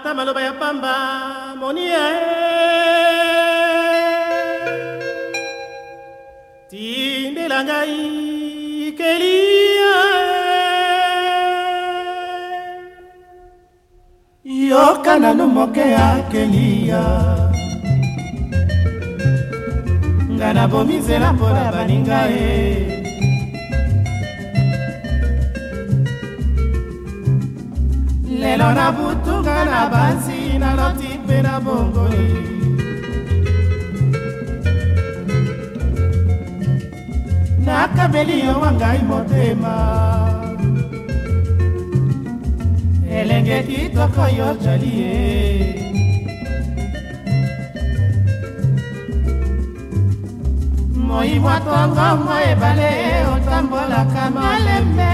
ata maloba ya pamba moni ye tindela ngai kelia e. yoka nanu moke ya kelia nga nabomi nzela mpo na baninga ye lelo na butunga na basi naloti mpe na bongoli nakabeli yo wa ngai motema elenge kitoko yo jali ye moi mwatongo mwa ebale otambolaka malembe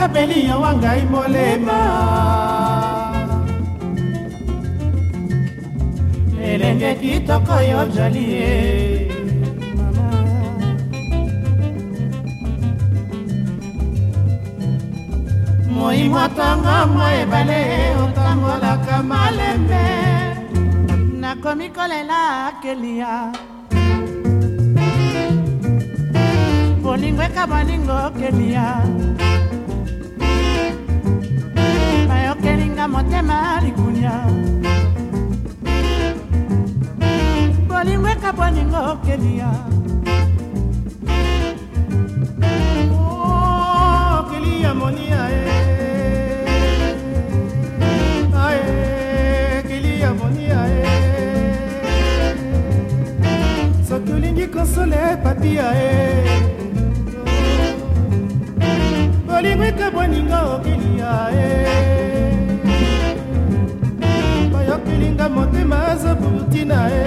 nakabeli yo wa ngai molema elenge kitoko yo jali ye moi mwatanga mwa ebale otangolaka malembe nakomi kolela kelia bolingo eka bolingo kelia motema likunia bolingo ekaboningo okelia oh, okelia monia e soki olingi kosole papia e bolingo ekaboninga okelia eh. motema aza butina e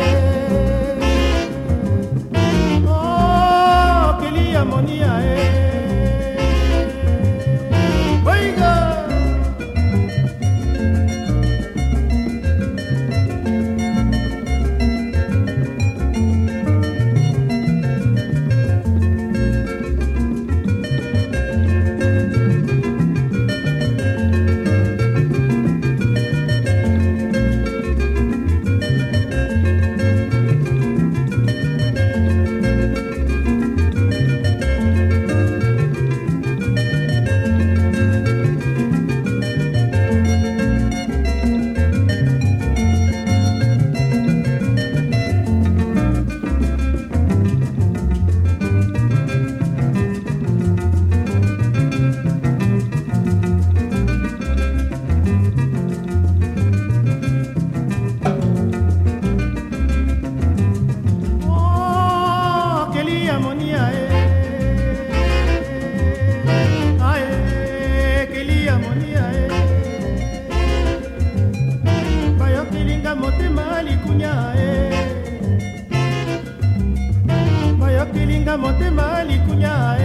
bolinga motema likunya e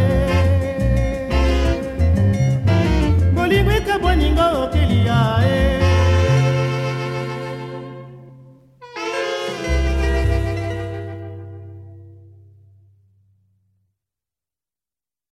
bolingo ekabwaninga okelia e